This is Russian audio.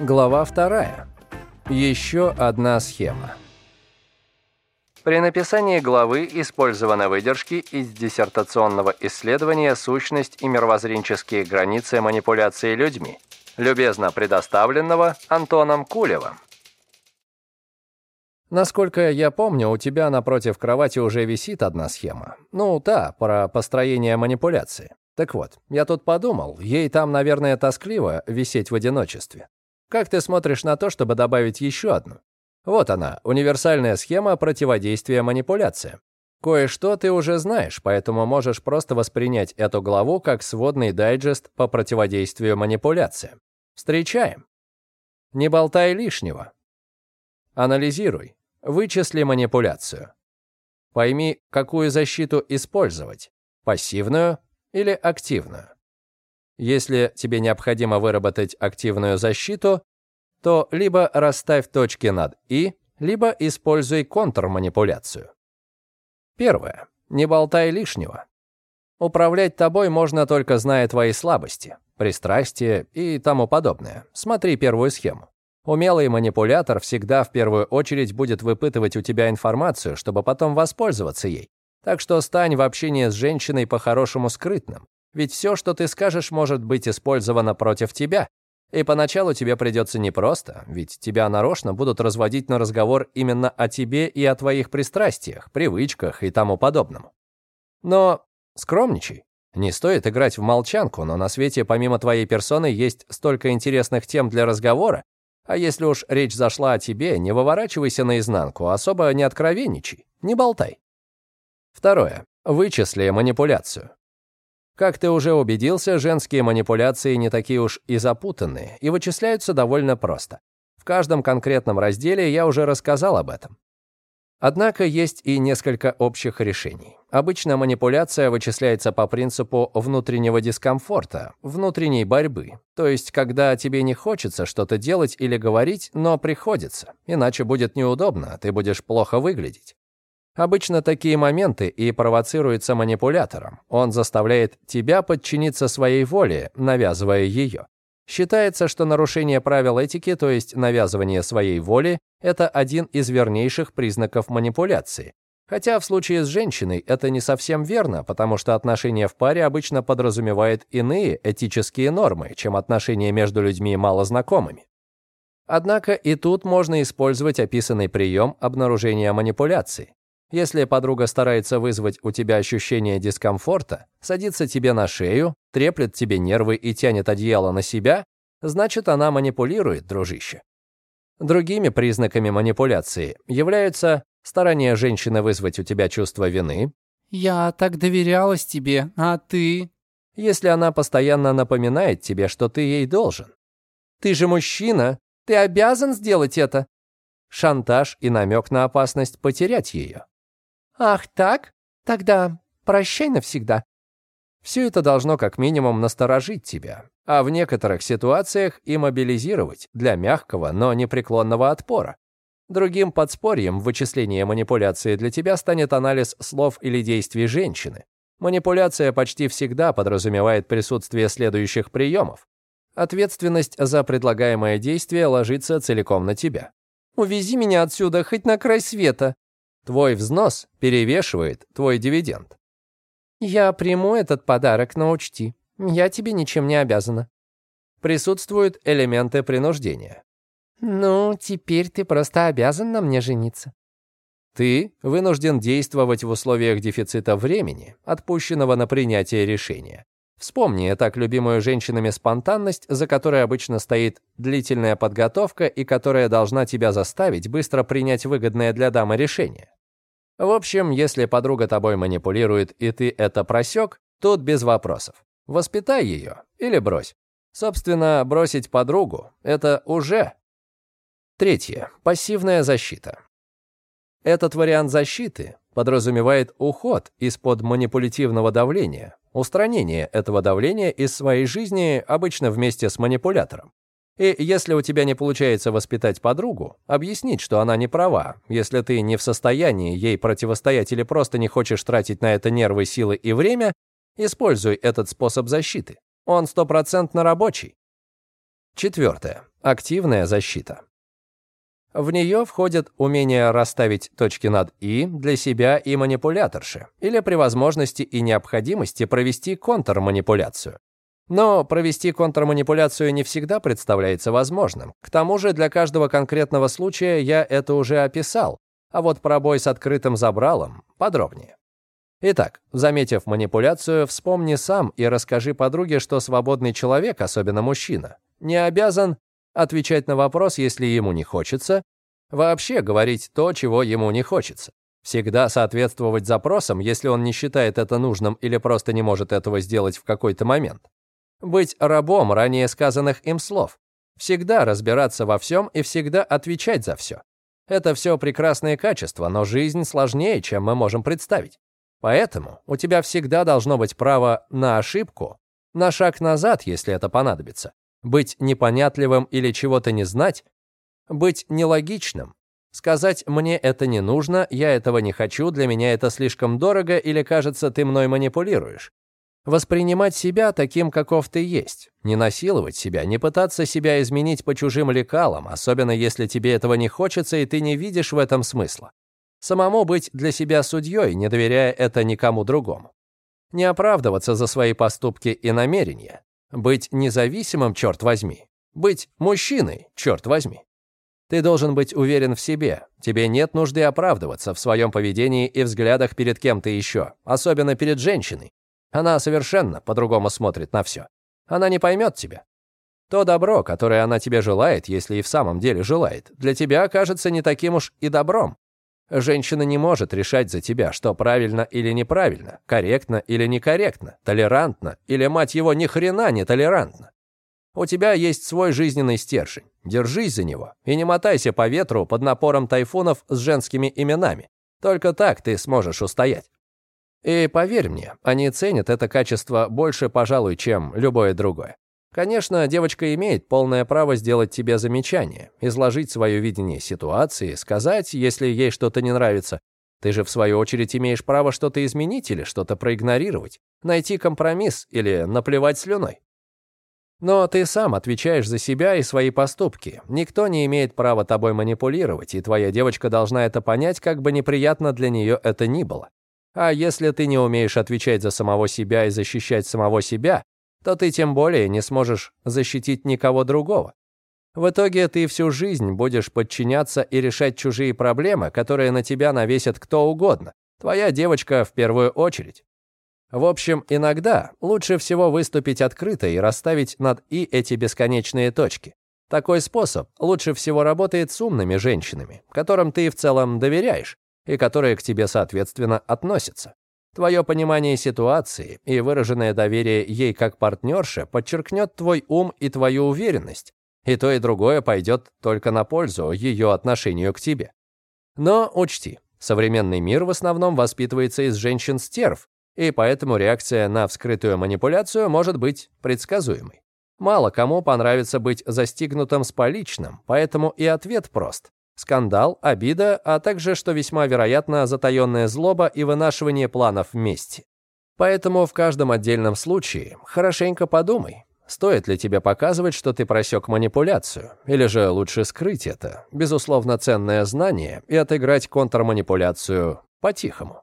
Глава вторая. Еще одна схема. При написании главы использованы выдержки из диссертационного исследования «Сущность и мировоззренческие границы манипуляции людьми», любезно предоставленного Антоном Кулевым. Насколько я помню, у тебя напротив кровати уже висит одна схема. Ну, та, про построение манипуляции. Так вот, я тут подумал, ей там, наверное, тоскливо висеть в одиночестве. Как ты смотришь на то, чтобы добавить еще одну? Вот она, универсальная схема противодействия манипуляциям. Кое-что ты уже знаешь, поэтому можешь просто воспринять эту главу как сводный дайджест по противодействию манипуляциям. Встречаем. Не болтай лишнего. Анализируй. Вычисли манипуляцию. Пойми, какую защиту использовать. Пассивную или активную. Если тебе необходимо выработать активную защиту, то либо расставь точки над «и», либо используй контрманипуляцию. Первое. Не болтай лишнего. Управлять тобой можно только зная твои слабости, пристрастия и тому подобное. Смотри первую схему. Умелый манипулятор всегда в первую очередь будет выпытывать у тебя информацию, чтобы потом воспользоваться ей. Так что стань в общении с женщиной по-хорошему скрытным. Ведь все, что ты скажешь, может быть использовано против тебя. И поначалу тебе придется непросто, ведь тебя нарочно будут разводить на разговор именно о тебе и о твоих пристрастиях, привычках и тому подобному. Но скромничай. Не стоит играть в молчанку, но на свете помимо твоей персоны есть столько интересных тем для разговора, а если уж речь зашла о тебе, не выворачивайся наизнанку, особо не откровенничай, не болтай. Второе. Вычисли манипуляцию. Как ты уже убедился, женские манипуляции не такие уж и запутанные и вычисляются довольно просто. В каждом конкретном разделе я уже рассказал об этом. Однако есть и несколько общих решений. Обычно манипуляция вычисляется по принципу внутреннего дискомфорта, внутренней борьбы. То есть, когда тебе не хочется что-то делать или говорить, но приходится, иначе будет неудобно, ты будешь плохо выглядеть. Обычно такие моменты и провоцируются манипулятором. Он заставляет тебя подчиниться своей воле, навязывая ее. Считается, что нарушение правил этики, то есть навязывание своей воли, это один из вернейших признаков манипуляции. Хотя в случае с женщиной это не совсем верно, потому что отношения в паре обычно подразумевают иные этические нормы, чем отношения между людьми малознакомыми. Однако и тут можно использовать описанный прием обнаружения манипуляции. Если подруга старается вызвать у тебя ощущение дискомфорта, садится тебе на шею, треплет тебе нервы и тянет одеяло на себя, значит, она манипулирует, дружище. Другими признаками манипуляции являются старание женщины вызвать у тебя чувство вины. «Я так доверялась тебе, а ты...» Если она постоянно напоминает тебе, что ты ей должен. «Ты же мужчина, ты обязан сделать это!» Шантаж и намек на опасность потерять ее. «Ах так? Тогда прощай навсегда». Все это должно как минимум насторожить тебя, а в некоторых ситуациях и мобилизировать для мягкого, но непреклонного отпора. Другим подспорьем в вычислении манипуляции для тебя станет анализ слов или действий женщины. Манипуляция почти всегда подразумевает присутствие следующих приемов. Ответственность за предлагаемое действие ложится целиком на тебя. «Увези меня отсюда хоть на край света», Твой взнос перевешивает твой дивиденд. Я приму этот подарок, но учти, я тебе ничем не обязана. Присутствуют элементы принуждения. Ну, теперь ты просто обязан на мне жениться. Ты вынужден действовать в условиях дефицита времени, отпущенного на принятие решения. Вспомни так любимую женщинами спонтанность, за которой обычно стоит длительная подготовка и которая должна тебя заставить быстро принять выгодное для дамы решение. В общем, если подруга тобой манипулирует, и ты это просек, тут без вопросов. Воспитай ее или брось. Собственно, бросить подругу — это уже. Третье. Пассивная защита. Этот вариант защиты подразумевает уход из-под манипулятивного давления, устранение этого давления из своей жизни обычно вместе с манипулятором. И если у тебя не получается воспитать подругу, объяснить, что она не права, если ты не в состоянии ей противостоять или просто не хочешь тратить на это нервы, силы и время, используй этот способ защиты. Он стопроцентно рабочий. Четвертое. Активная защита. В нее входит умение расставить точки над «и» для себя и манипуляторши, или при возможности и необходимости провести контрманипуляцию. Но провести контрманипуляцию не всегда представляется возможным. К тому же для каждого конкретного случая я это уже описал, а вот про бой с открытым забралом подробнее. Итак, заметив манипуляцию, вспомни сам и расскажи подруге, что свободный человек, особенно мужчина, не обязан отвечать на вопрос, если ему не хочется, вообще говорить то, чего ему не хочется. Всегда соответствовать запросам, если он не считает это нужным или просто не может этого сделать в какой-то момент. Быть рабом ранее сказанных им слов. Всегда разбираться во всем и всегда отвечать за все. Это все прекрасные качества, но жизнь сложнее, чем мы можем представить. Поэтому у тебя всегда должно быть право на ошибку, на шаг назад, если это понадобится, быть непонятливым или чего-то не знать, быть нелогичным, сказать «мне это не нужно», «я этого не хочу», «для меня это слишком дорого» или «кажется, ты мной манипулируешь». Воспринимать себя таким, каков ты есть, не насиловать себя, не пытаться себя изменить по чужим лекалам, особенно если тебе этого не хочется и ты не видишь в этом смысла. Самому быть для себя судьей, не доверяя это никому другому. Не оправдываться за свои поступки и намерения. Быть независимым, черт возьми. Быть мужчиной, черт возьми. Ты должен быть уверен в себе. Тебе нет нужды оправдываться в своем поведении и взглядах перед кем-то еще, особенно перед женщиной. Она совершенно по-другому смотрит на все. Она не поймет тебя. То добро, которое она тебе желает, если и в самом деле желает, для тебя окажется не таким уж и добром. Женщина не может решать за тебя, что правильно или неправильно, корректно или некорректно, толерантно или, мать его, ни хрена не толерантно. У тебя есть свой жизненный стержень. Держись за него и не мотайся по ветру под напором тайфунов с женскими именами. Только так ты сможешь устоять. И поверь мне, они ценят это качество больше, пожалуй, чем любое другое. Конечно, девочка имеет полное право сделать тебе замечание, изложить свое видение ситуации, сказать, если ей что-то не нравится. Ты же, в свою очередь, имеешь право что-то изменить или что-то проигнорировать, найти компромисс или наплевать слюной. Но ты сам отвечаешь за себя и свои поступки. Никто не имеет права тобой манипулировать, и твоя девочка должна это понять, как бы неприятно для нее это ни было. А если ты не умеешь отвечать за самого себя и защищать самого себя, то ты тем более не сможешь защитить никого другого. В итоге ты всю жизнь будешь подчиняться и решать чужие проблемы, которые на тебя навесят кто угодно. Твоя девочка в первую очередь. В общем, иногда лучше всего выступить открыто и расставить над «и» эти бесконечные точки. Такой способ лучше всего работает с умными женщинами, которым ты в целом доверяешь и которые к тебе, соответственно, относятся. Твое понимание ситуации и выраженное доверие ей как партнерше подчеркнет твой ум и твою уверенность, и то и другое пойдет только на пользу ее отношению к тебе. Но учти, современный мир в основном воспитывается из женщин-стерв, и поэтому реакция на вскрытую манипуляцию может быть предсказуемой. Мало кому понравится быть застигнутым с поличным, поэтому и ответ прост скандал, обида, а также, что весьма вероятно, затаенная злоба и вынашивание планов вместе. Поэтому в каждом отдельном случае хорошенько подумай, стоит ли тебе показывать, что ты просек манипуляцию, или же лучше скрыть это, безусловно, ценное знание и отыграть контрманипуляцию по-тихому.